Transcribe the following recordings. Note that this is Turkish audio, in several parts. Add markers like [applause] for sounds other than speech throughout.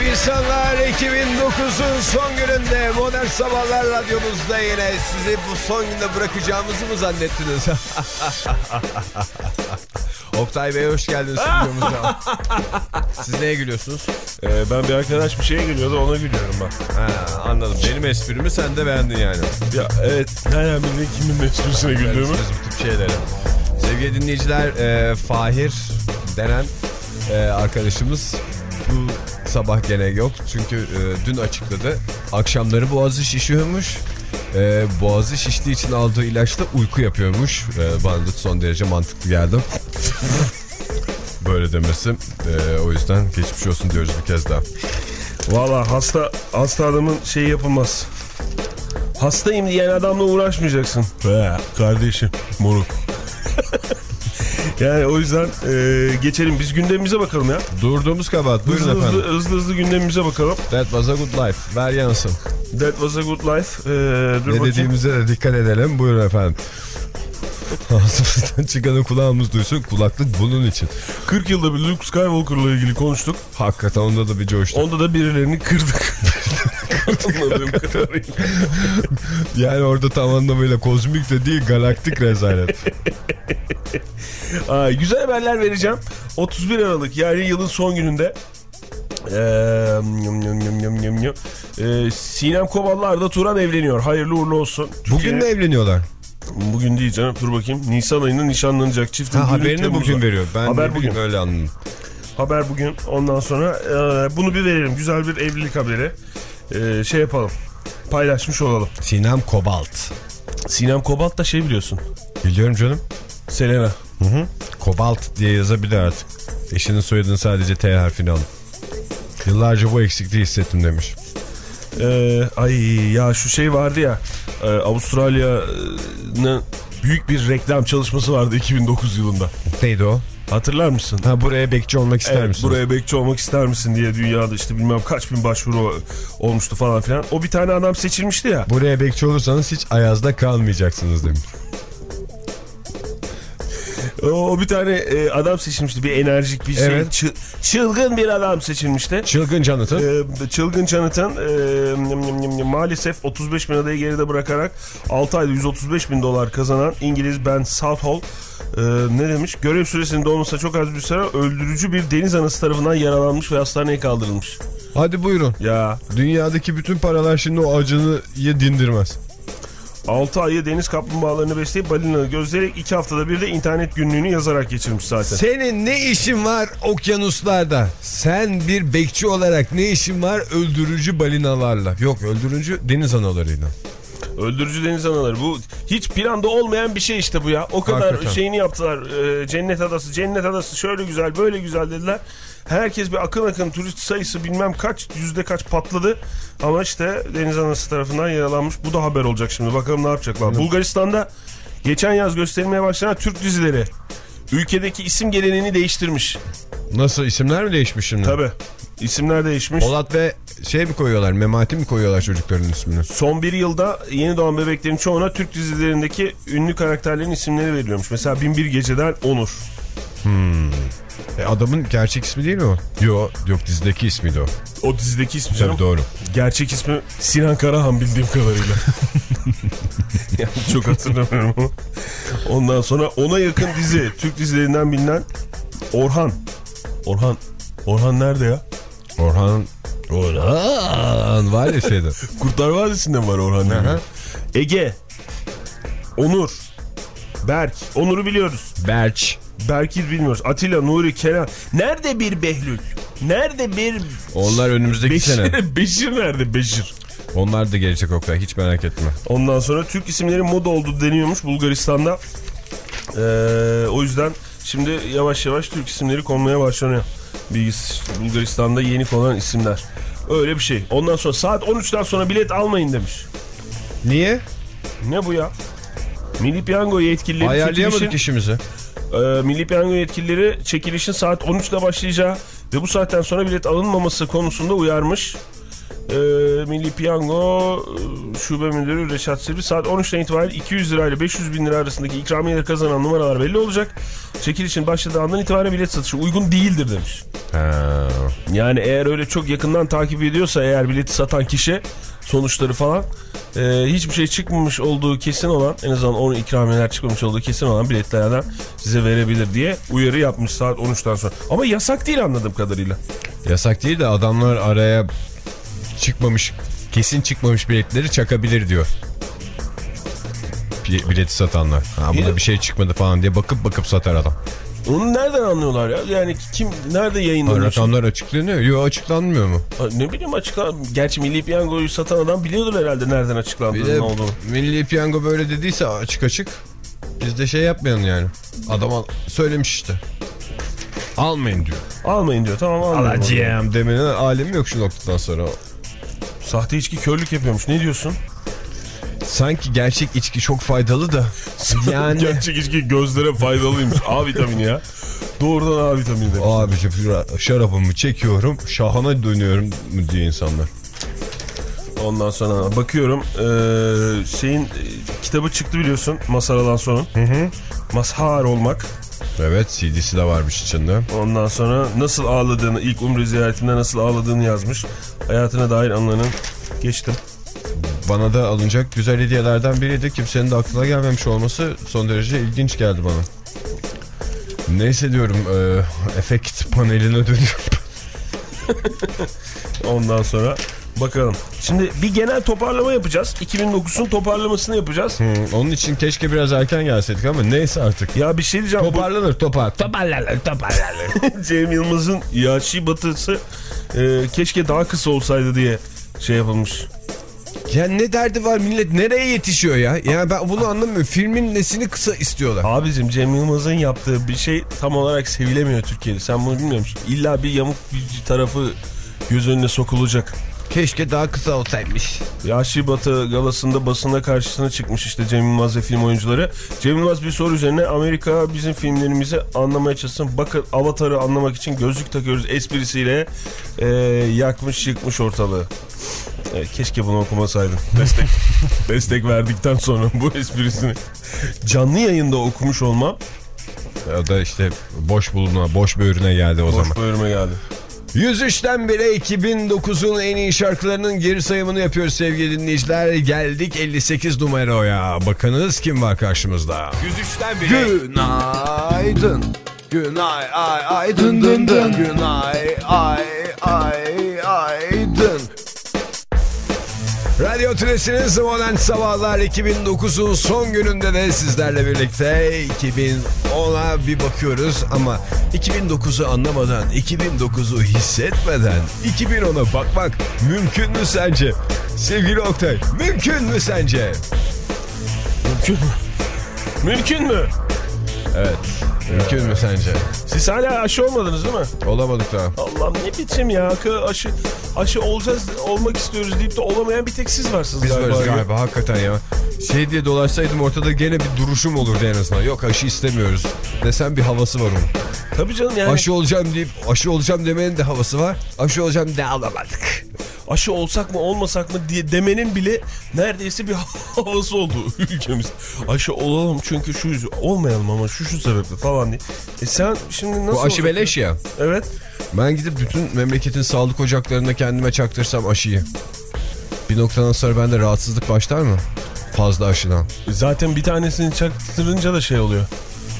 Kalp insanlar 2009'un son gününde Modern Sabahlar Radyomuzda yine sizi bu son günde bırakacağımızı mı zannettiniz? [laughs] Oktay Bey hoş geldiniz stüdyomuza. [laughs] Siz neye gülüyorsunuz? Ee, ben bir arkadaş bir şeye gülüyordu ona gülüyorum ben. Ha, anladım. Benim esprimi sen de beğendin yani. Ya evet nereden bildin kimin esprisine güldüğümü? Bu tip şeylere. Sevgili dinleyiciler, e, Fahir denen e, arkadaşımız bu sabah gene yok. Çünkü e, dün açıkladı. Akşamları boğazı şişiyormuş. E, boğazı şiştiği için aldığı ilaçla uyku yapıyormuş. E, bana da son derece mantıklı geldi. [laughs] Böyle demesi. E, o yüzden geçmiş olsun diyoruz bir kez daha. Valla hasta, hasta adamın şeyi yapılmaz. Hastayım diyen adamla uğraşmayacaksın. Be kardeşim moruk. [laughs] yani o yüzden e, geçelim biz gündemimize bakalım ya. Durduğumuz kabahat. Buyurun Hızlı efendim. hızlı, hızlı hızlı gündemimize bakalım. That was a good life. Ver yansın. That was a good life. Ee, dur Ne bakayım. dediğimize de dikkat edelim. Buyurun efendim. [laughs] Ağzımızdan çıkanı kulağımız duysun. Kulaklık bunun için. 40 yılda bir Luke Skywalker'la ilgili konuştuk. Hakikaten onda da bir coştu. Onda da birilerini kırdık. [laughs] Anladığım kadarıyla. Yani orada tam anlamıyla kozmik de değil galaktik rezalet. [laughs] Aa, güzel haberler vereceğim. 31 Aralık yani yılın son gününde ee, yum, yum, yum, yum, yum, yum. Ee, Sinem Koballı Arda Turan evleniyor. Hayırlı uğurlu olsun. Bugün Türkiye- evleniyorlar? Bugün değil canım. Dur bakayım. Nisan ayında nişanlanacak çiftin. Ha, haberini Temmuz'da. bugün veriyor. Ben Haber de bugün öyle anladım. Haber bugün. Ondan sonra ee, bunu bir verelim. Güzel bir evlilik haberi. Ee, şey yapalım. Paylaşmış olalım. Sinem Kobalt. Sinem Kobalt da şey biliyorsun. Biliyorum canım. Selena. Hı hı. Kobalt diye yazabilir artık. Eşinin soyadını sadece T harfini alın. Yıllarca bu eksikliği hissettim demiş. Ee, ay ya şu şey vardı ya e, Avustralya'nın büyük bir reklam çalışması vardı 2009 yılında. Neydi o? Hatırlar mısın? Ha buraya bekçi olmak ister Evet, misin? buraya bekçi olmak ister misin diye dünyada işte bilmem kaç bin başvuru olmuştu falan filan. O bir tane adam seçilmişti ya. Buraya bekçi olursanız hiç ayazda kalmayacaksınız demiş. O, bir tane e, adam seçilmişti. Bir enerjik bir şey. Evet. çı- çılgın bir adam seçilmişti. Çılgın Jonathan. Ee, çılgın Jonathan e, maalesef 35 bin adayı geride bırakarak 6 ayda 135 bin dolar kazanan İngiliz Ben Southall e, ne demiş? Görev süresinin dolmasına çok az bir süre öldürücü bir deniz anası tarafından yaralanmış ve hastaneye kaldırılmış. Hadi buyurun. Ya Dünyadaki bütün paralar şimdi o acını dindirmez. 6 ayı deniz kaplumbağalarını besleyip balinaları gözleyerek 2 haftada bir de internet günlüğünü yazarak geçirmiş zaten. Senin ne işin var okyanuslarda? Sen bir bekçi olarak ne işin var öldürücü balinalarla? Yok öldürücü deniz analarıyla. Öldürücü deniz anaları. Bu hiç planda olmayan bir şey işte bu ya. O kadar Hakikaten. şeyini yaptılar. Ee, cennet adası, cennet adası şöyle güzel, böyle güzel dediler. Herkes bir akın akın turist sayısı bilmem kaç, yüzde kaç patladı. Ama işte deniz anası tarafından yaralanmış. Bu da haber olacak şimdi. Bakalım ne yapacaklar. Bulgaristan'da geçen yaz gösterilmeye başlanan Türk dizileri ülkedeki isim geleneğini değiştirmiş. Nasıl isimler mi değişmiş şimdi? Tabi. İsimler değişmiş. Polat ve şey mi koyuyorlar? Memati mi koyuyorlar çocukların ismini? Son bir yılda yeni doğan bebeklerin çoğuna Türk dizilerindeki ünlü karakterlerin isimleri veriliyormuş. Mesela Binbir Gece'den Onur. E, adamın gerçek ismi değil mi o? Yok yok dizideki ismiydi o. O dizideki ismi canım. Tabii doğru. Gerçek ismi Sinan Karahan bildiğim kadarıyla. [laughs] [laughs] yani çok hatırlamıyorum ama. Ondan sonra ona yakın dizi. Türk dizilerinden bilinen Orhan. Orhan. Orhan nerede ya? Orhan Orhan var ya şeyde. [laughs] Kurtlar Vadisi'nde var Orhan? Aha. Ege. Onur. Berk. Onur'u biliyoruz. Berç. Berk'i bilmiyoruz. Atilla, Nuri, Kenan. Nerede bir Behlül? Nerede bir... Onlar önümüzdeki sene. Beşir, [laughs] Beşir nerede Beşir? Onlar da gelecek Oktay hiç merak etme. Ondan sonra Türk isimleri moda oldu deniyormuş Bulgaristan'da. Ee, o yüzden şimdi yavaş yavaş Türk isimleri konmaya başlanıyor. Bilgis Bulgaristan'da yeni konan isimler. Öyle bir şey. Ondan sonra saat 13'ten sonra bilet almayın demiş. Niye? Ne bu ya? Milli Piyango yetkilileri Ayarlayamadık işimizi. E, Milli Piyango yetkilileri çekilişin saat 13'te başlayacağı ve bu saatten sonra bilet alınmaması konusunda uyarmış. E, Milli Piyango e, Şube Müdürü Reşat Sivri saat 13'ten itibaren 200 lirayla 500 bin lira arasındaki ikramiyeleri kazanan numaralar belli olacak. Çekilişin başladığı andan itibaren bilet satışı uygun değildir demiş. Yani eğer öyle çok yakından takip ediyorsa eğer bileti satan kişi sonuçları falan e, hiçbir şey çıkmamış olduğu kesin olan en azından onun ikramiyeler çıkmamış olduğu kesin olan biletlerden size verebilir diye uyarı yapmış saat 13'ten sonra. Ama yasak değil anladığım kadarıyla. Yasak değil de adamlar araya çıkmamış, kesin çıkmamış biletleri çakabilir diyor. Bi- Bileti satanlar. Ha, buna bir şey çıkmadı falan diye bakıp bakıp satar adam. Onu nereden anlıyorlar ya? Yani kim nerede yayınlanıyor? Rakamlar açıklanıyor. Yok açıklanmıyor mu? Ne bileyim açıklan. Gerçi Milli Piyango'yu satan adam biliyordur herhalde nereden açıklandığını ne olduğunu. Milli Piyango böyle dediyse açık açık biz de şey yapmayalım yani. Adam al- söylemiş işte. Almayın diyor. Almayın diyor tamam almayın. Alacağım demenin alemi yok şu noktadan sonra. Sahte içki körlük yapıyormuş ne diyorsun? Sanki gerçek içki çok faydalı da. Yani [laughs] Gerçek içki gözlere faydalıymış. A vitamini ya. Doğrudan A vitamini demiş. abicim şura- şarabımı çekiyorum şahana dönüyorum diye insanlar. Ondan sonra bakıyorum eee, şeyin e, kitabı çıktı biliyorsun Masar Alanson'un. Mazhar olmak. Evet CD'si de varmış içinde. Ondan sonra nasıl ağladığını ilk umre ziyaretinde nasıl ağladığını yazmış. Hayatına dair anlarını geçtim. Bana da alınacak güzel hediyelerden biriydi. Kimsenin de aklına gelmemiş olması son derece ilginç geldi bana. Neyse diyorum e, efekt paneline dönüyorum. [laughs] Ondan sonra bakalım. Şimdi bir genel toparlama yapacağız. 2009'un toparlamasını yapacağız. Hmm, onun için keşke biraz erken gelseydik ama neyse artık. Ya bir şey diyeceğim. Toparlanır topar. Toparlanır toparlanır. [laughs] Cem Yılmaz'ın Yaşı Batısı e, keşke daha kısa olsaydı diye şey yapılmış. Ya ne derdi var millet nereye yetişiyor ya? Yani ben bunu anlamıyorum. Filmin nesini kısa istiyorlar. Abicim Cem Yılmaz'ın yaptığı bir şey tam olarak sevilemiyor Türkiye'de. Sen bunu bilmiyor musun? İlla bir yamuk bir tarafı göz önüne sokulacak. Keşke daha kısa olsaymış. Yaşı Batı galasında basına karşısına çıkmış işte Cem Yılmaz ve film oyuncuları. Cem Yılmaz bir soru üzerine Amerika bizim filmlerimizi anlamaya çalışsın. Bakın Avatar'ı anlamak için gözlük takıyoruz esprisiyle e, yakmış yıkmış ortalığı. E, keşke bunu okumasaydım. [laughs] Destek, destek verdikten sonra bu esprisini canlı yayında okumuş olmam O da işte boş buluna, boş böğrüne geldi o zaman. boş bölüme geldi. 103'ten bire 2009'un en iyi şarkılarının geri sayımını yapıyoruz sevgili dinleyiciler. Geldik 58 numaraya. Bakınız kim var karşımızda. 103'ten bire. Günaydın. Günay ay ay dın dın dın. Günay ay ay ay Radyo Tülesi'niz Modern Sabahlar 2009'un son gününde de sizlerle birlikte 2010'a bir bakıyoruz ama 2009'u anlamadan, 2009'u hissetmeden 2010'a bakmak mümkün mü sence? Sevgili Oktay, mümkün mü sence? Mümkün mü? Mümkün mü? Evet, mümkün mü sence? Siz hala aşı olmadınız değil mi? Olamadık daha. Allah'ım ne biçim ya. Aşı aşı olacağız, olmak istiyoruz deyip de olamayan bir tek siz varsınız Biz galiba. varız galiba hakikaten ya. Şey diye dolaşsaydım ortada gene bir duruşum olurdu en azından. Yok aşı istemiyoruz desem bir havası var onun. Tabii canım yani aşı, Aşı olacağım deyip aşı olacağım demenin de havası var. Aşı olacağım de alamadık. Olsak mı olmasak mı diye demenin bile neredeyse bir [laughs] havası oldu ülkemiz. Aşı olalım çünkü şu yüzü- olmayalım ama şu şu sebeple falan diye. E sen şimdi nasıl Bu aşı beleş ya. Evet. Ben gidip bütün memleketin sağlık ocaklarına kendime çaktırsam aşıyı. Bir noktadan sonra bende rahatsızlık başlar mı? Fazla aşıdan. Zaten bir tanesini çaktırınca da şey oluyor.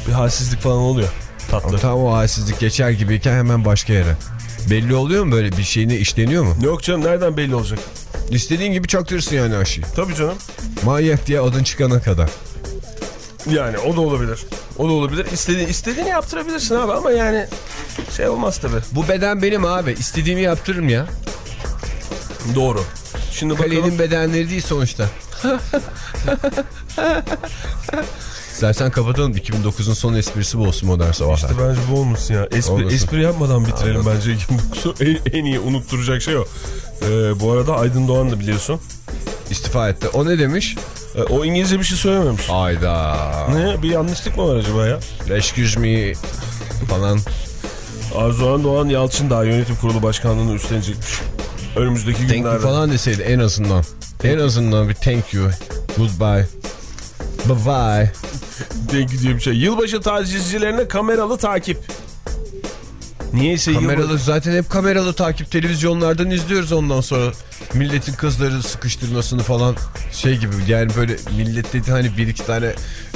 Bir halsizlik falan oluyor. Tatlı. Tam o halsizlik geçer gibiyken hemen başka yere. Belli oluyor mu böyle bir şeyine işleniyor mu? Yok canım nereden belli olacak? İstediğin gibi çaktırırsın yani aşıyı. Tabii canım. Manyak diye adın çıkana kadar. Yani o da olabilir. O da olabilir. İstediğin, istediğini yaptırabilirsin abi ama yani şey olmaz tabii. Bu beden benim abi. İstediğimi yaptırırım ya. Doğru. Şimdi bakalım. Kalenin bedenleri değil sonuçta. [laughs] İstersen kapatalım. 2009'un son esprisi bu olsun modern sabahlar. İşte bence bu olmasın ya. Espri, Olmasın. espri yapmadan bitirelim bence. [laughs] 2009'u en, en iyi unutturacak şey o. Ee, bu arada Aydın Doğan da biliyorsun. İstifa etti. O ne demiş? Ee, o İngilizce bir şey söylememiş. Ayda. Ne? Bir yanlışlık mı var acaba ya? Excuse me falan. Arzuhan Doğan Yalçın daha yönetim kurulu başkanlığını üstlenecekmiş. Önümüzdeki Thank you günlerde. falan deseydi en azından. En azından bir thank you. Goodbye. Bye bye. You diye bir şey. Yılbaşı tacizcilerine kameralı takip. Niyeyse Kameralı yılbaşı... zaten hep kameralı takip televizyonlardan izliyoruz ondan sonra. Milletin kızları sıkıştırmasını falan şey gibi yani böyle millet dedi hani bir iki tane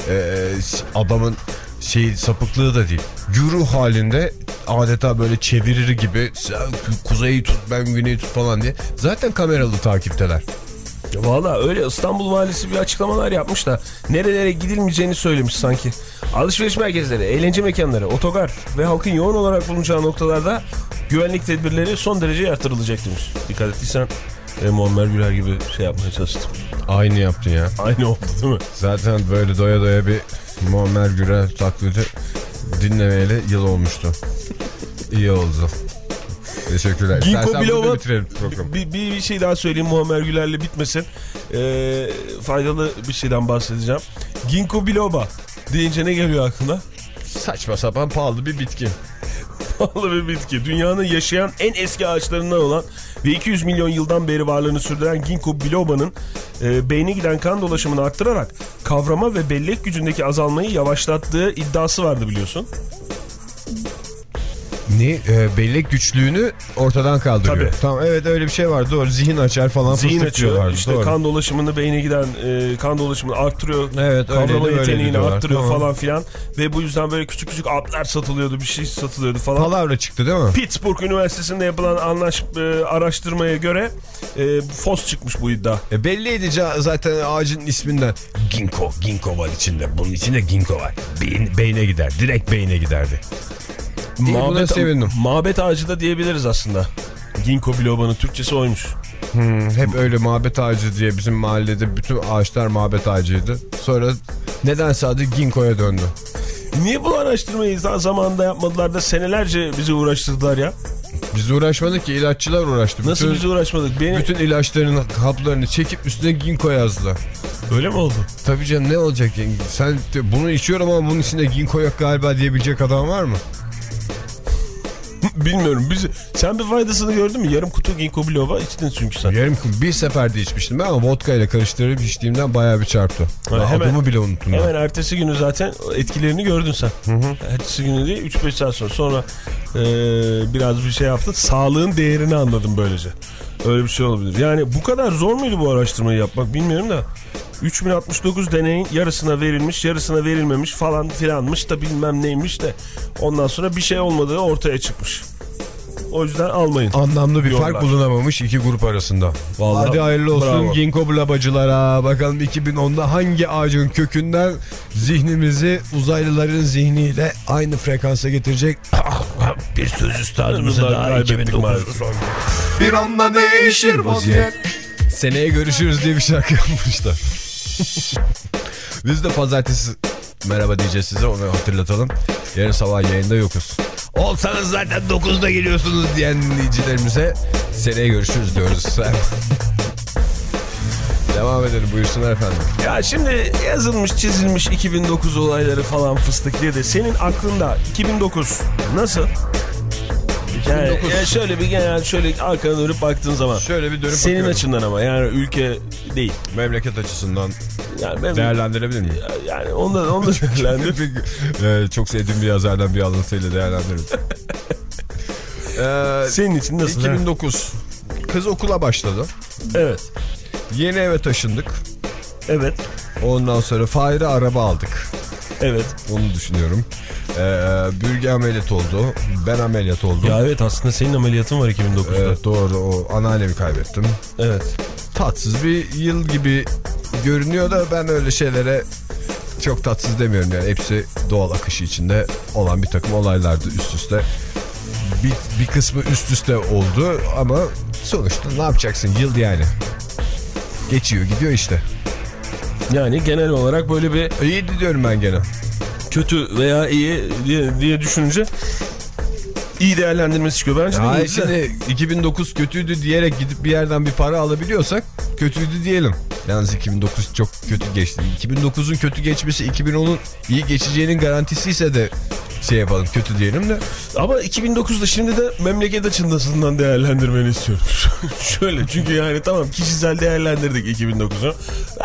e, adamın şey sapıklığı da değil. Güruh halinde adeta böyle çevirir gibi sen kuzeyi tut ben güneyi tut falan diye. Zaten kameralı takipteler. Valla öyle İstanbul Valisi bir açıklamalar yapmış da nerelere gidilmeyeceğini söylemiş sanki. Alışveriş merkezleri, eğlence mekanları, otogar ve halkın yoğun olarak bulunacağı noktalarda güvenlik tedbirleri son derece artırılacak demiş. Dikkat ettiysen e, Muammer Güler gibi şey yapmaya çalıştım. Aynı yaptın ya. Aynı oldu değil mi? Zaten böyle doya doya bir Muammer Gürel taklidi dinlemeyeli yıl olmuştu. İyi oldu. Teşekkürler. Bitirelim programı. bir, bir, şey daha söyleyeyim Muammer Güler'le bitmesin. Ee, faydalı bir şeyden bahsedeceğim. Ginkgo biloba deyince ne geliyor aklına? Saçma sapan pahalı bir bitki. [laughs] Pahalı bir bitki. Dünyanın yaşayan en eski ağaçlarından olan ve 200 milyon yıldan beri varlığını sürdüren Ginkgo biloba'nın e, beyne giden kan dolaşımını arttırarak kavrama ve bellek gücündeki azalmayı yavaşlattığı iddiası vardı biliyorsun. Ne? E, bellek güçlüğünü ortadan kaldırıyor. Tabii. Tamam evet öyle bir şey var doğru. Zihin açar falan Zihin açıyor. işte doğru. kan dolaşımını beyne giden e, kan dolaşımını arttırıyor. Evet, öyleydi, Kavrama öyleydi yeteneğini diyorlar. arttırıyor Tamam. falan filan. Ve bu yüzden böyle küçük küçük aplar satılıyordu. Bir şey satılıyordu falan. Palavra çıktı değil mi? Pittsburgh Üniversitesi'nde yapılan anlaş, e, araştırmaya göre e, fos çıkmış bu iddia. E belliydi zaten ağacın isminden. Ginkgo, ginkgo var içinde. Bunun içinde ginkgo var. Beyin, beyne gider. Direkt beyne giderdi. İyi, buna sevindim. Mabet ağacı da diyebiliriz aslında. Ginkgo biloba'nın Türkçesi oymuş. Hmm, hep öyle mabet ağacı diye bizim mahallede bütün ağaçlar mabet ağacıydı. Sonra nedense adı ginkgo'ya döndü. Niye bu araştırmayı daha zamanında yapmadılar da senelerce bizi uğraştırdılar ya? Biz uğraşmadık ki ilaççılar uğraştı. Nasıl bütün, biz uğraşmadık? Beni... bütün ilaçların haplarını çekip üstüne ginkgo yazdılar. Öyle mi oldu? Tabii canım ne olacak? Sen bunu içiyorum ama bunun içinde ginkgo yok galiba diyebilecek adam var mı? Bilmiyorum. Biz... Sen bir faydasını gördün mü? Yarım kutu ginkgo biloba içtin çünkü sen. Yarım bir seferde içmiştim ben ama vodka ile karıştırıp içtiğimden bayağı bir çarptı. Ben hemen- adımı bile unuttum. ben. Hemen ertesi günü zaten etkilerini gördün sen. Ertesi günü değil 3-5 saat sonra. Sonra e, biraz bir şey yaptın. Sağlığın değerini anladım böylece. Öyle bir şey olabilir. Yani bu kadar zor muydu bu araştırmayı yapmak bilmiyorum da. 3069 deneyin yarısına verilmiş yarısına verilmemiş falan filanmış da bilmem neymiş de ondan sonra bir şey olmadığı ortaya çıkmış. O yüzden almayın. Anlamlı bir Diyorlar. fark bulunamamış iki grup arasında. Vallahi Hadi hayırlı olsun bravo. ginkgo blabacılara. Bakalım 2010'da hangi ağacın kökünden zihnimizi uzaylıların zihniyle aynı frekansa getirecek [clears throat] bir söz üstadımızı daha kaybettik 2009 maalesef. son. Bir anda değişir vaziyet. Seneye görüşürüz diye bir şarkı yapmışlar. Biz de pazartesi merhaba diyeceğiz size onu hatırlatalım. Yarın sabah yayında yokuz. Olsanız zaten 9'da geliyorsunuz diyen dinleyicilerimize seneye görüşürüz diyoruz. [laughs] Devam edelim buyursunlar efendim. Ya şimdi yazılmış çizilmiş 2009 olayları falan fıstık diye de senin aklında 2009 nasıl? Yani, 2009. yani şöyle bir genel şöyle arkana dönüp baktığın zaman Şöyle bir dönüp senin bakıyorum. açından ama yani ülke değil. Memleket açısından Yani ben, değerlendirebilir miyim? yani ondan ondan [laughs] değerlendir. Ee, çok sevdiğim bir yazardan bir alıntıyla değerlendiririm. Ee, Senin için nasıl? 2009. Kız okula başladı. Evet. Yeni eve taşındık. Evet. Ondan sonra Fahir'e araba aldık. Evet. Onu düşünüyorum. Ee, bürge ameliyat oldu. Ben ameliyat oldum. Ya evet aslında senin ameliyatın var 2009'da. Evet doğru o anneannemi kaybettim. Evet. Tatsız bir yıl gibi görünüyor da ben öyle şeylere çok tatsız demiyorum yani. Hepsi doğal akışı içinde olan bir takım olaylardı üst üste. Bir, bir kısmı üst üste oldu ama sonuçta ne yapacaksın yıl yani. Geçiyor gidiyor işte. Yani genel olarak böyle bir İyi diyorum ben gene. kötü veya iyi diye, diye düşününce iyi değerlendirmesi çıkıyor. Bence iyiydi de. şimdi 2009 [laughs] kötüydü diyerek gidip bir yerden bir para alabiliyorsak kötüydü diyelim. Yalnız 2009 çok kötü geçti. 2009'un kötü geçmesi 2010'un iyi geçeceğinin garantisi ise de şey yapalım kötü diyelim de. Ama 2009'da şimdi de memleket açısından değerlendirmeni istiyorum. [laughs] Şöyle çünkü yani tamam kişisel değerlendirdik 2009'u.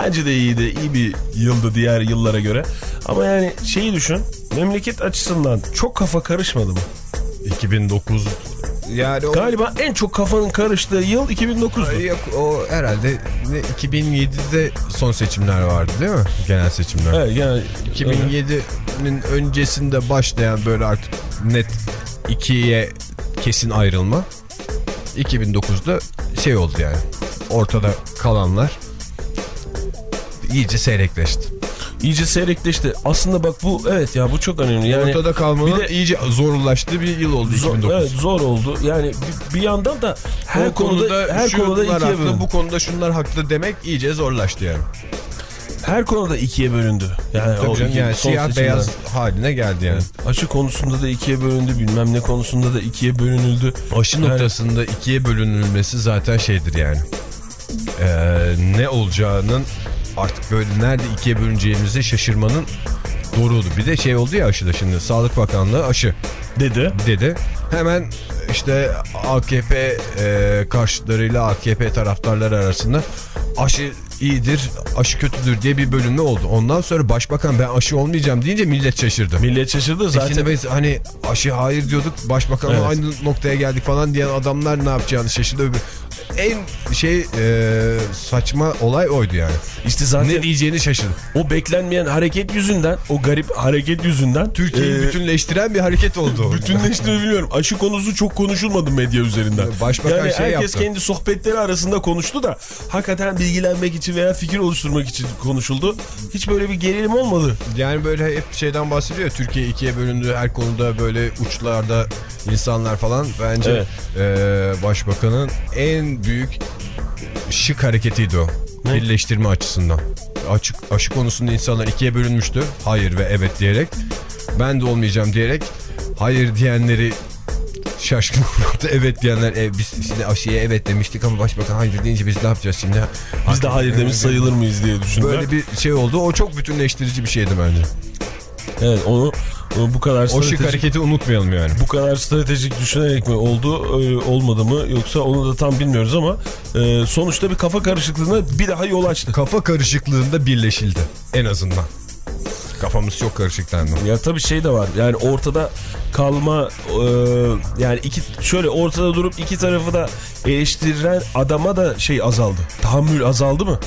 Bence de iyiydi. iyi bir yıldı diğer yıllara göre. Ama yani şeyi düşün. Memleket açısından çok kafa karışmadı mı? 2009 yani o, Galiba en çok kafanın karıştığı yıl 2009'du. Yok, o herhalde ne, 2007'de son seçimler vardı değil mi? Genel seçimler. Evet yani 2007'nin öncesinde başlayan böyle artık net ikiye kesin ayrılma. 2009'da şey oldu yani. Ortada kalanlar iyice seyrekleşti. İyice seyrekleşti. Aslında bak bu evet ya bu çok önemli. Yani Ortada kalmanın bir de- iyice zorlaştığı bir yıl oldu zor, 2009. evet, zor oldu. Yani bir, bir yandan da her o konuda, konuda her konuda ikiye haklı, bölündü. bu konuda şunlar haklı demek iyice zorlaştı yani. Her konuda ikiye bölündü. Yani, Tabii o canım, yani siyah seçimler. beyaz haline geldi yani. Aşı konusunda da ikiye bölündü. Bilmem ne konusunda da ikiye bölünüldü. Aşı Yani- noktasında ikiye bölünülmesi zaten şeydir yani. Ee, ne olacağının artık böyle nerede ikiye bölüneceğimizi şaşırmanın doğrudu. Bir de şey oldu ya aşıda şimdi Sağlık Bakanlığı aşı Dedi. dedi. Hemen işte AKP e, karşıtlarıyla AKP taraftarları arasında aşı iyidir, aşı kötüdür diye bir bölünme oldu. Ondan sonra başbakan ben aşı olmayacağım deyince millet şaşırdı. Millet şaşırdı Zaten zaten. biz hani aşı hayır diyorduk başbakanla Evet. aynı noktaya geldik falan diyen adamlar ne yapacağını şaşırdı. Öbür- En şey e, saçma olay oydu yani. İşte zaten Ne diyeceğini şaşırdı. o beklenmeyen hareket yüzünden, o garip hareket yüzünden Türkiye'yi e, bütünleştiren bir hareket oldu. Bütünleştiğini biliyorum. Aşı konusu çok konuşulmadı medya üzerinden. Başbakan yani şey herkes yaptı. kendi sohbetleri arasında konuştu da hakikaten bilgilenmek için veya fikir oluşturmak için konuşuldu. Hiç böyle bir gerilim olmadı. Yani böyle hep şeyden bahsediyor. Türkiye ikiye bölündü. Her konuda böyle uçlarda insanlar falan. Bence Evet. e, başbakanın en büyük şık hareketiydi o. Ne? Birleştirme açısından. Açık, aşı konusunda insanlar ikiye bölünmüştü. Hayır ve evet diyerek. Ben de olmayacağım diyerek. Hayır diyenleri şaşkın [laughs] bıraktı. Evet diyenler e, biz şimdi aşıya evet demiştik ama başbakan hayır deyince biz ne yapacağız şimdi? Biz de hayır demiş sayılır mıyız diye düşündüler. Böyle bir şey oldu. O çok bütünleştirici bir şeydi bence. Evet onu, onu bu kadar O şık hareketi unutmayalım yani. bu kadar stratejik düşünerek mi oldu e, olmadı mı yoksa onu da tam bilmiyoruz ama e, sonuçta bir kafa karışıklığına bir daha yol açtı. Kafa karışıklığında birleşildi en azından. Kafamız çok karışıklandı. Ya tabii şey de var yani ortada kalma e, yani iki şöyle ortada durup iki tarafı da eleştiren adama da şey azaldı. Tahammül azaldı mı?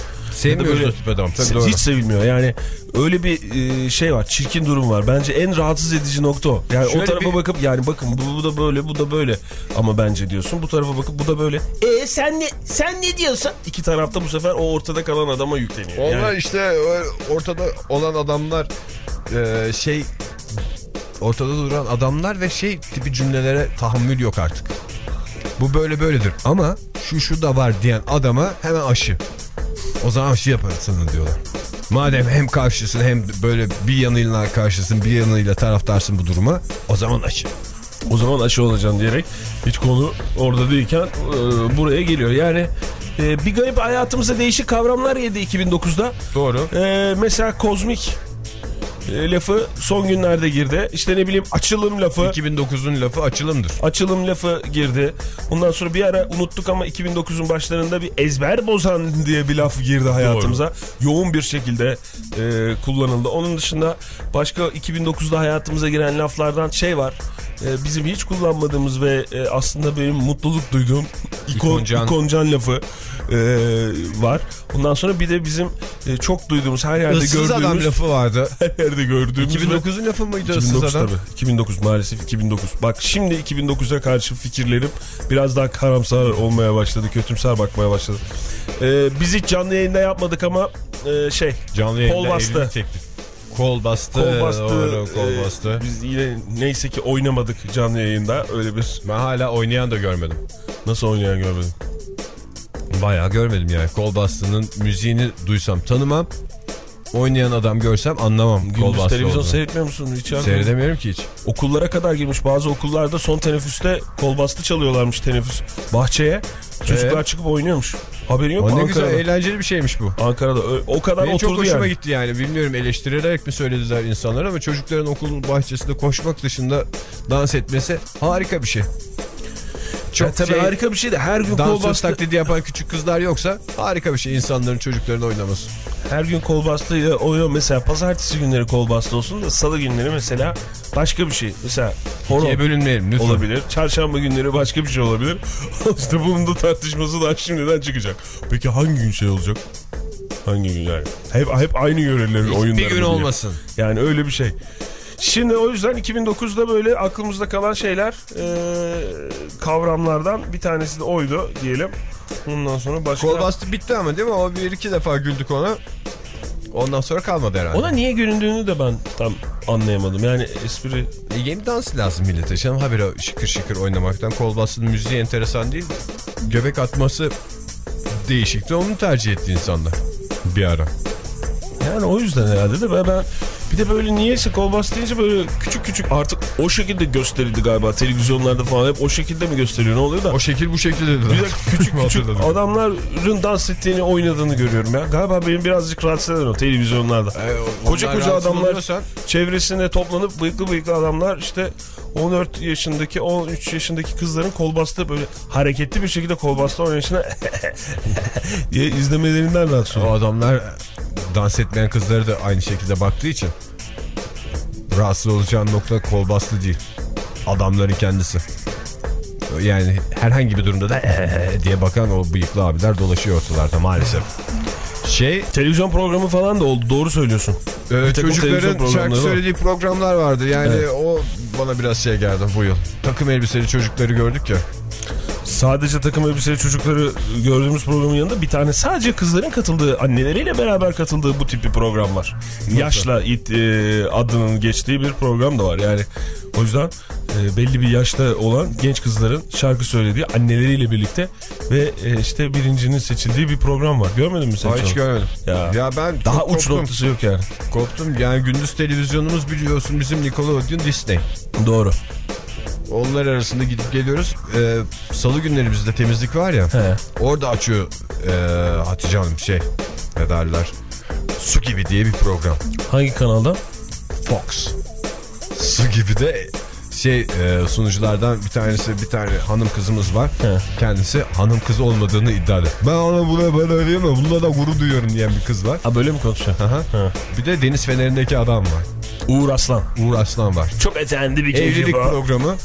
O tip adam. Tabii doğru. Hiç sevilmiyor yani öyle bir e, şey var çirkin durum var bence en rahatsız edici nokta o yani Şöyle o tarafa bir- bakıp yani bakın bu, bu da böyle bu da böyle ama bence diyorsun bu tarafa bakıp bu da böyle e sen ne sen ne diyorsun iki tarafta bu sefer o ortada kalan adama yükleniyor Onlar yani, işte o ortada olan adamlar e, şey ortada duran adamlar ve şey tipi cümlelere tahammül yok artık. Bu böyle böyledir ama şu şu da var diyen adama hemen aşı. O zaman aşı yaparız sana diyorlar. Madem hem karşısın hem böyle bir yanıyla karşısın bir yanıyla taraftarsın bu duruma o zaman aşı. o zaman aşı olacaksın diyerek hiç konu orada değilken e, buraya geliyor yani e, bir garip hayatımıza değişik kavramlar yedi 2009'da Doğru. e, mesela kozmik e, lafı son günlerde girdi işte ne bileyim açılım lafı 2009'un lafı açılımdır. açılım lafı girdi. Ondan sonra bir ara unuttuk ama 2009'un başlarında bir ezber bozan [laughs] diye bir laf girdi hayatımıza. Yoğun bir şekilde e, kullanıldı. Onun dışında başka 2009'da hayatımıza giren laflardan şey var. E, bizim hiç kullanmadığımız ve e, aslında benim mutluluk duyduğum ikon, İkoncan. ikoncan lafı e, var. Ondan sonra bir de bizim e, çok duyduğumuz her yerde Issız adam gördüğümüz lafı vardı. [laughs] her yerde gördüğümüz ve- 2009'un lafı mıydı ıssız 2009 adam? tabii. 2009 maalesef 2009. Bak şimdi 2009'a karşı fikirlerim biraz daha karamsar olmaya başladı. Kötümser bakmaya başladı. Ee, biz hiç canlı yayında yapmadık ama e, şey Canlı yayında Kol bastı. Kol bastı. kol bastı. Doğru, kol e, bastı. biz yine neyse ki oynamadık canlı yayında. Öyle bir Ben hala oynayan da görmedim. nasıl oynayan görmedim. Bayağı görmedim yani. Kol bastığının müziğini duysam tanımam. oynayan adam görsem anlamam. Gündüz televizyon olduğunu. seyretmiyor musun? Hiç. Seyredemiyorum ki hiç. Okullara kadar girmiş. Bazı okullarda son teneffüste kol bastı çalıyorlarmış teneffüs. Bahçeye çocuklar Ee? çıkıp oynuyormuş. Haberin yok mu? Ne güzel eğlenceli bir şeymiş bu. Ankara'da o kadar Benim çok oturdu hoşuma yani. gitti yani. Bilmiyorum eleştirerek mi söylediler insanlar ama çocukların okulun bahçesinde koşmak dışında dans etmesi harika bir şey. Çok Ya tabii şey, harika bir şey de her gün kol bastı. taklidi yapan küçük kızlar yoksa harika bir şey insanların çocukların oynaması. Her gün kol bastıyla oynuyor. Mesela pazartesi günleri kol bastı olsun da salı günleri mesela başka bir şey. Mesela horon İkiye bölünmeyelim lütfen. olabilir. Çarşamba günleri başka bir şey olabilir. [laughs] işte bunun da tartışması da şimdiden çıkacak. Peki hangi gün şey olacak? Hangi gün yani? Hep, hep aynı yörelerin oyunları. Bir gün olmasın. Yani öyle bir şey. Şimdi o yüzden 2009'da böyle aklımızda kalan şeyler e, kavramlardan bir tanesi de oydu diyelim. Ondan sonra başka... Kol bastı bitti ama değil mi? O bir iki defa güldük ona. Ondan sonra kalmadı herhalde. Ona niye göründüğünü de ben tam anlayamadım. Yani espri E, yeni dans lazım millete. Canım habire şıkır şıkır oynamaktan. Kol müziği enteresan değil. Göbek atması değişikti. Onu tercih etti insanlar. Bir ara. Yani o yüzden herhalde de ben bir de böyle niyeyse kol bastı deyince böyle küçük küçük artık o şekilde gösterildi galiba televizyonlarda falan hep o şekilde mi gösteriyor ne oluyor da O şekil bu şekilde bir de küçük [laughs] küçük adamların dans ettiğini oynadığını görüyorum ya. Galiba benim birazcık rahatsız eden o televizyonlarda. Koca koca adamlar çevresine toplanıp bıyıklı bıyıklı adamlar işte 14 yaşındaki 13 yaşındaki kızların kol bastı böyle hareketli bir şekilde kol bastı oynayışına [laughs] diye izlemelerinden rahatsız O oluyorum. adamlar dans etmeyen kızları da aynı şekilde baktığı için rahatsız olacağın nokta kol bastı değil. Adamların kendisi. Yani herhangi bir durumda da diye bakan o bıyıklı abiler dolaşıyor ortalarda maalesef. Şey Televizyon programı falan da oldu doğru söylüyorsun. Ee, çocukların şarkı söylediği programlar vardı. Yani Evet. o bana biraz şey geldi bu yıl. Takım elbiseli çocukları gördük ya. Sadece takım elbiseli çocukları gördüğümüz programın yanında bir tane sadece kızların katıldığı, anneleriyle beraber katıldığı bu tip bir program var. Yaşla it e, adının geçtiği bir program da var. Yani o yüzden e, belli bir yaşta olan genç kızların şarkı söylediği anneleriyle birlikte ve e, işte birincinin seçildiği bir program var. Görmedin mi sen? Hiç görmedim. Ya. Ya ben Daha uç koptum. noktası yok yani. Koptum. Yani gündüz televizyonumuz biliyorsun bizim Nickelodeon Disney. Doğru. Onlar arasında gidip geliyoruz. Ee, Salı günleri bizde temizlik var ya. He. Orada açıyor ee, Hatice Hanım şey ne derler. Su gibi diye bir program. Hangi kanalda? Fox. Su gibi de şey e, sunuculardan bir tanesi bir tane hanım kızımız var. He. Kendisi hanım kız olmadığını iddia ediyor. Ben ona buna ben öyleyim mi? Bununla da gurur duyuyorum diyen bir kız var. Ha böyle mi konuşuyor? Aha. Ha. Bir de Deniz Fener'indeki adam var. Uğur Aslan. Uğur Aslan var. Çok efendi bir kişi Evlilik bu. programı.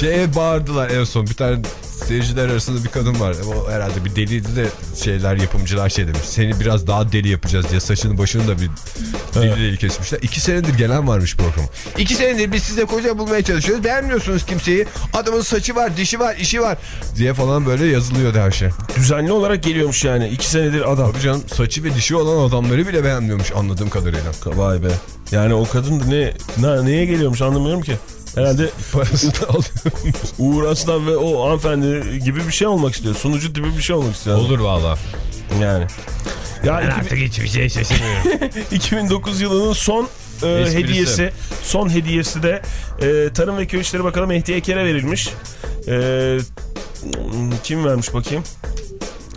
Şeye bağırdılar en son. Bir tane seyirciler arasında bir kadın var. O herhalde bir deliydi de şeyler yapımcılar şey demiş. Seni biraz daha deli yapacağız diye saçını başını da bir deli kesmişler. İki senedir gelen varmış program. İki senedir biz size koca bulmaya çalışıyoruz. Beğenmiyorsunuz kimseyi. Adamın saçı var, dişi var, işi var diye falan böyle yazılıyordu her şey. Düzenli olarak geliyormuş yani. iki senedir adam. Tabii canım saçı ve dişi olan adamları bile beğenmiyormuş anladığım kadarıyla. Vay be. Yani o kadın ne, ne neye geliyormuş anlamıyorum ki. Herhalde. [laughs] Uğur Aslan ve o hanımefendi gibi bir şey olmak istiyor. Sunucu gibi bir şey olmak istiyor. Olur valla. Yani. Ya iki- hiçbir şey şaşırmıyorum. [laughs] 2009 yılının son e, Esprisi. hediyesi. Son hediyesi de e, Tarım ve Köy İşleri Bakanı Mehdi Eker'e verilmiş. E, kim vermiş bakayım?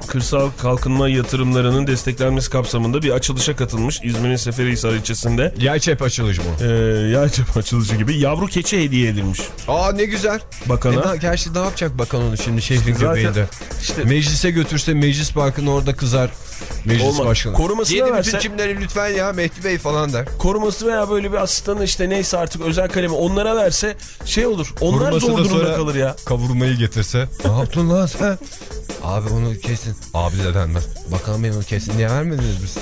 Kırsal kalkınma yatırımlarının desteklenmesi kapsamında bir açılışa katılmış İzmir'in Seferihisar ilçesinde. Yay çep açılış mı? E, yağcı açılışı gibi yavru keçi hediye edilmiş Aa ne güzel. bakana. E, gerçi ne yapacak bakan onu şimdi şehrin zaten- göbeğinde? işte Meclise götürse meclis parkını orada kızar. Meclis Olmaz. başkanı. Korumasına Yedi verse- bütün çimleri lütfen ya Mehdi Bey falan der. koruması veya böyle bir asistanı işte neyse artık özel kalemi onlara verse şey olur. Onlar Koruması zor da durumda kalır ya. Kavurmayı getirse. [laughs] ne yaptın lan sen? Abi onu kesin. Abi de denmez. Bakan onu kesin niye vermediniz biz?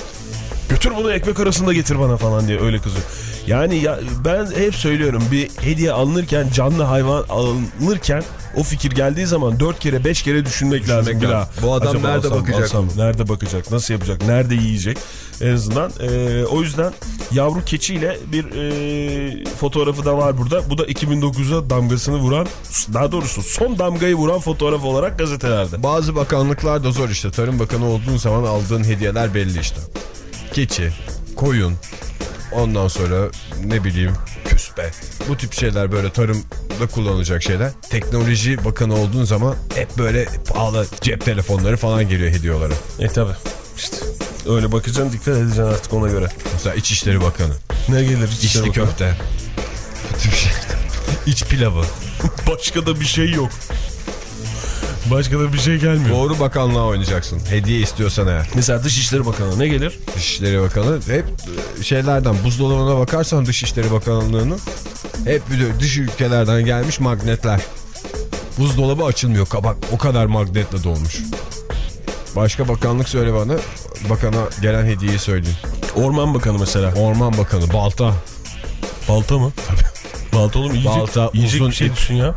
Götür bunu ekmek arasında getir bana falan diye öyle kızıyor. Yani ya ben hep söylüyorum bir hediye alınırken canlı hayvan alınırken o fikir geldiği zaman dört kere beş kere düşünmek lazım lazım. daha. Bu adam nerede alsam, bakacak? alsam, nerede bakacak? Nasıl yapacak? Nerede yiyecek? En azından e, o yüzden yavru keçiyle bir e, fotoğrafı da var burada. Bu da 2009'a damgasını vuran daha doğrusu son damgayı vuran fotoğraf olarak gazetelerde. Bazı bakanlıklar da zor işte. Tarım Bakanı olduğun zaman aldığın hediyeler belli işte. Keçi, koyun, ondan sonra ne bileyim küspe. Bu tip şeyler böyle tarımda kullanılacak şeyler. Teknoloji bakanı olduğun zaman hep böyle pahalı cep telefonları falan geliyor hediye olarak. E tabi. İşte öyle bakacaksın dikkat edeceksin artık ona göre. Mesela İçişleri Bakanı. Ne gelir İçli köfte. [laughs] Bu tip şey. İç pilavı. [laughs] Başka da bir şey yok. Başka da bir şey gelmiyor. Doğru bakanlığa oynayacaksın. Hediye istiyorsan eğer. Mesela Dışişleri Bakanı ne gelir? Dışişleri Bakanı hep e, şeylerden buzdolabına bakarsan Dışişleri Bakanlığı'nın hep bir dış ülkelerden gelmiş magnetler. Buzdolabı açılmıyor. Bak o kadar magnetle dolmuş. Başka bakanlık söyle bana. Bakana gelen hediyeyi söyleyin. Orman Bakanı mesela. Orman Bakanı balta. Balta mı? Tabii. Balta oğlum yiyecek, Balta, yiyecek uzun bir şey düşün ya.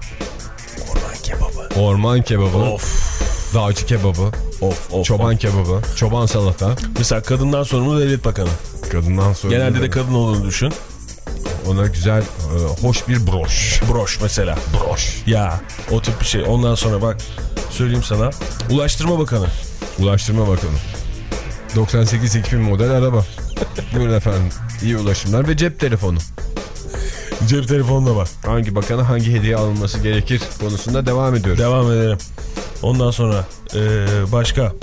Orman kebabı. Of. Dağcı kebabı. Of of. Çoban of. kebabı. Çoban salata. Mesela kadından sorumlu devlet bakanı. Kadından sonra. Genelde de kadın olduğunu düşün. Ona güzel, e, hoş bir broş. Broş mesela. Broş. Ya o tip bir şey. Ondan sonra bak söyleyeyim sana. Ulaştırma Bakanı. Ulaştırma Bakanı. 98-2000 model araba. [laughs] Buyurun efendim. İyi ulaşımlar ve cep telefonu. Cep telefonuna bak. Hangi bakana hangi hediye alınması gerekir konusunda devam ediyoruz. Devam edelim. Ondan sonra eee, başka.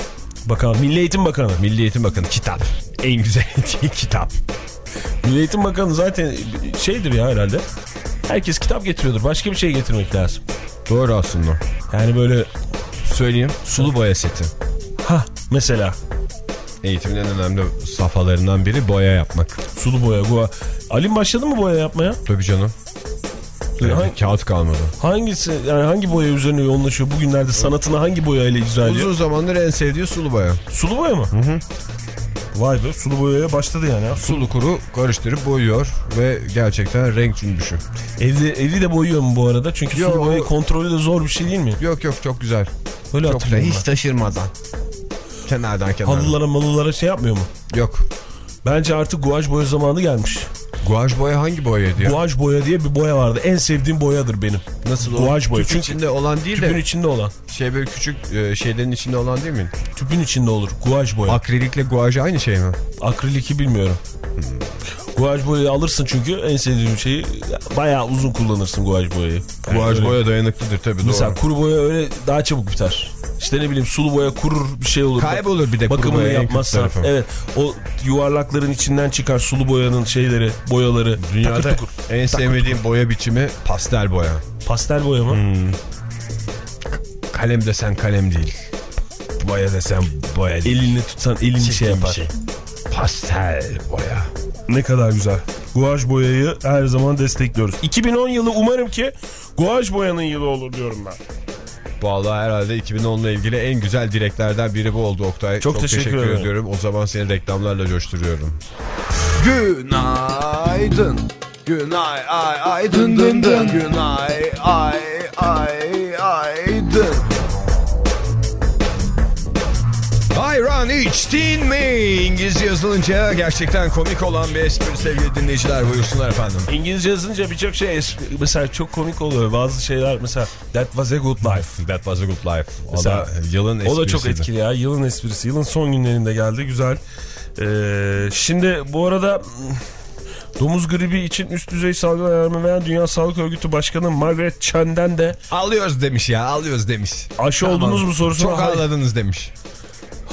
Bakan Milli Eğitim Bakanı. Milli Eğitim Bakanı kitap. En güzel [laughs] hediye kitap. Milli Eğitim Bakanı zaten şeydir ya herhalde. Herkes kitap getiriyordur. Başka bir şey getirmek lazım. Doğru aslında. Yani böyle Söyleyeyim sulu boya seti. ha mesela Eğitimin en önemli safhalarından biri boya yapmak. sulu boya. Gua. Alim başladı mı boya yapmaya? Tabii canım. Yani Hangi- kağıt kalmadı. Hangisi yani hangi boya üzerine yoğunlaşıyor? Bugünlerde sanatını hangi boya ile icra ediyor? Uzun zamandır en sevdiği sulu boya. Sulu boya mı? Hı hı. Vay be sulu boyaya başladı yani. Sulu kuru karıştırıp boyuyor ve gerçekten renk cümbüşü. Evli, evi de boyuyor mu bu arada? Çünkü Yo, sulu boya kontrolü de zor bir şey değil mi? Yok yok çok güzel. Öyle Çok güzel. Hiç taşırmadan. Kenardan kenara. Halılara malılara şey yapmıyor mu? Yok. Bence artık guaj boya zamanı gelmiş. Guaj boya hangi boyaydı ya? Guaj boya diye bir boya vardı. En sevdiğim boyadır benim. Nasıl? Guaj boya. Tüp Çünkü içinde olan değil tüpün de içinde olan. şey böyle küçük e, şeylerin içinde olan değil mi? Tüpün içinde olur. Guaj boya. Akrilikle guaj aynı şey mi? Akriliki bilmiyorum. Guaj boyayı alırsın çünkü en sevdiğim şeyi bayağı uzun kullanırsın guaj boyayı. Yani Guaj boya dayanıklıdır tabii Mesela doğru. kuru boya öyle daha çabuk biter. İşte ne bileyim sulu boya kurur bir şey olur. Kaybolur bir de kuru Bakımını boya kötü yapmazsan. Evet o yuvarlakların içinden çıkar sulu boyanın şeyleri boyaları. Dünyada takır tukur. en sevmediğim boya biçimi pastel boya. Pastel boya mı? Hmm. Kalem desen kalem değil. Boya desen boya değil. Elini tutsan elini şey Çirkin bir yapar. şey. Pastel boya. Ne kadar güzel. Guaj boyayı her zaman destekliyoruz. 2010 yılı umarım ki guaj boyanın yılı olur diyorum ben. Vallahi herhalde 2010 ile ilgili en güzel dileklerden biri bu oldu Oktay. Çok teşekkür ederim. ediyorum. O zaman seni reklamlarla coşturuyorum. Günaydın. Günay ay ay dın dın dın. Günay ay ay ay Ayran içtin mi? İngilizce yazılınca gerçekten komik olan bir espri sevgili dinleyiciler buyursunlar efendim. İngilizce yazınca birçok şey es- mesela çok komik oluyor. Bazı şeyler mesela that was a good life. That was a good life. O Mesela- da yılın O da çok etkili ya. Yılın esprisi. Yılın son günlerinde geldi. Güzel. Ee, şimdi bu arada domuz gribi için üst düzey salgın alarmı veren Dünya Sağlık Örgütü Başkanı Margaret Chen'den de Alıyoruz demiş ya alıyoruz demiş. aşı oldunuz mu sorusuna Çok ağladınız demiş.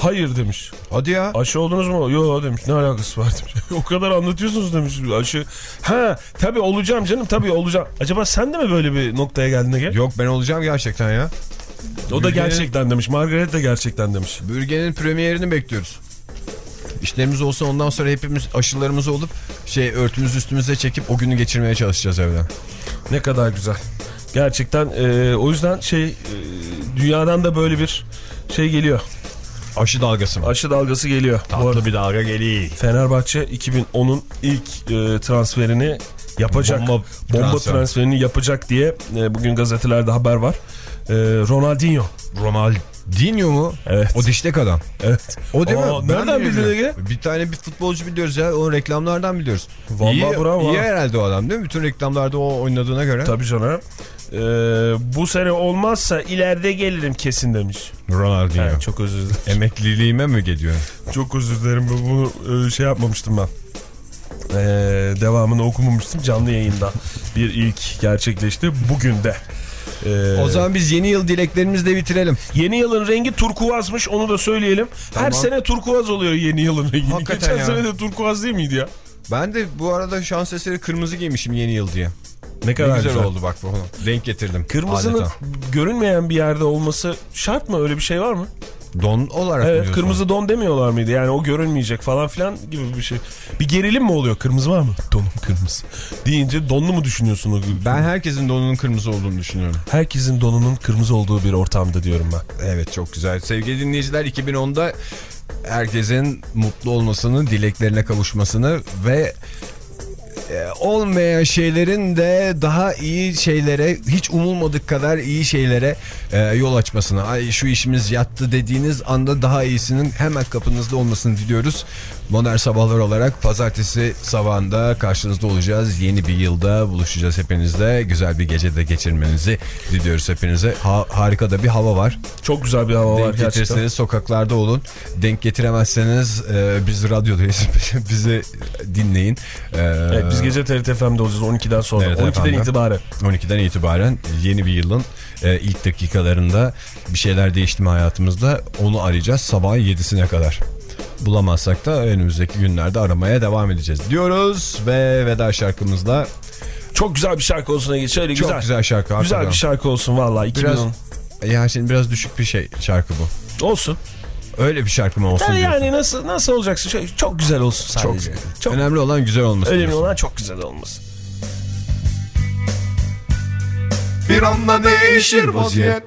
Hayır demiş. Hadi ya. Aşı oldunuz mu? Yok demiş. Ne alakası var demiş. [laughs] o kadar anlatıyorsunuz demiş. Aşı. Ha tabii olacağım canım tabii olacağım. Acaba sen de mi böyle bir noktaya geldin Ege? Yok ben olacağım gerçekten ya. O da gerçekten demiş. Margaret de gerçekten demiş. Bürgenin premierini bekliyoruz. İşlerimiz olsa ondan sonra hepimiz aşılarımız olup şey örtümüzü üstümüze çekip o günü geçirmeye çalışacağız evde. Ne kadar güzel. Gerçekten e, o yüzden şey e, dünyadan da böyle bir şey geliyor. Aşı dalgası mı? Aşı dalgası geliyor. Arada bir dalga geliyor. Fenerbahçe 2010'un ilk e, transferini yapacak. Bomba Bomba, transfer. transferini yapacak diye e, bugün gazetelerde haber var. E, Ronaldinho. Ronald Dinyo mu? Evet. O diştek adam. Evet. O değil Aa, mi? Nereden de bildin. Ege? Bir tane bir futbolcu biliyoruz ya. Onu reklamlardan biliyoruz. Vallahi iyi, bravo. İyi herhalde o adam değil mi? Bütün reklamlarda o oynadığına göre. Tabii canım. Ee, bu sene olmazsa ileride gelirim kesin demiş. Ronaldinho. Evet, çok özür dilerim. Emekliliğime mi geliyor? Çok özür dilerim. Bu- Bunu e, şey yapmamıştım ben. Ee, devamını okumamıştım canlı yayında. Bir ilk gerçekleşti bugün de. Ee, O zaman biz yeni yıl dileklerimizle bitirelim. Yeni yılın rengi turkuazmış onu da söyleyelim. Her Tamam. sene turkuaz oluyor yeni yılın rengi. Hakikaten Geçen ya. sene de turkuaz değil miydi ya? Ben de bu arada şans eseri kırmızı giymişim yeni yıl diye. Ne Ne güzel, oldu bak bu. Renk getirdim. Kırmızının Adeta. görünmeyen bir yerde olması şart mı? Öyle bir şey var mı? Don olarak Evet kırmızı don demiyorlar mıydı? Yani o görünmeyecek falan filan gibi bir şey. Bir gerilim mi oluyor? Kırmızı var mı? Donum kırmızı. Deyince donlu mu düşünüyorsun o? Ben herkesin donunun kırmızı olduğunu düşünüyorum. Herkesin donunun kırmızı olduğu bir ortamda diyorum ben. Evet çok güzel. Sevgili dinleyiciler 2010'da herkesin mutlu olmasını, dileklerine kavuşmasını ve olmayan şeylerin de daha iyi şeylere, hiç umulmadık kadar iyi şeylere e, yol açmasını. Ay şu işimiz yattı dediğiniz anda daha iyisinin hemen kapınızda olmasını diliyoruz. Modern Sabahlar olarak pazartesi sabahında karşınızda olacağız. Yeni bir yılda buluşacağız hepinizle. Güzel bir gece de geçirmenizi diliyoruz hepinize. Ha- harika da bir hava var. Çok güzel bir hava var Denk gerçekten. getirirseniz sokaklarda olun. Denk getiremezseniz e, biz radyodayız. [laughs] Bizi dinleyin. E, Evet, biz gece TRT FM'de olacağız 12'den sonra. Evet, 12'den efendim. itibaren. 12'den itibaren yeni bir yılın e, ilk dakikalarında bir şeyler değişti mi hayatımızda onu arayacağız sabahın 7'sine kadar. Bulamazsak da önümüzdeki günlerde aramaya devam edeceğiz diyoruz ve veda şarkımızla Çok güzel bir şarkı olsun Ege. Şöyle çok güzel. güzel, şarkı. Güzel bir şarkı olsun valla. 2010. Biraz, ya şimdi biraz düşük bir şey şarkı bu. Olsun. Öyle bir şarkı mı olsun Yani, diyorsun? yani nasıl nasıl olacaksın? Şöyle, çok güzel olsun Çok, sadece. Çok, önemli olan güzel olması. önemli diyorsun. olan çok güzel olması. Bir anda değişir vaziyet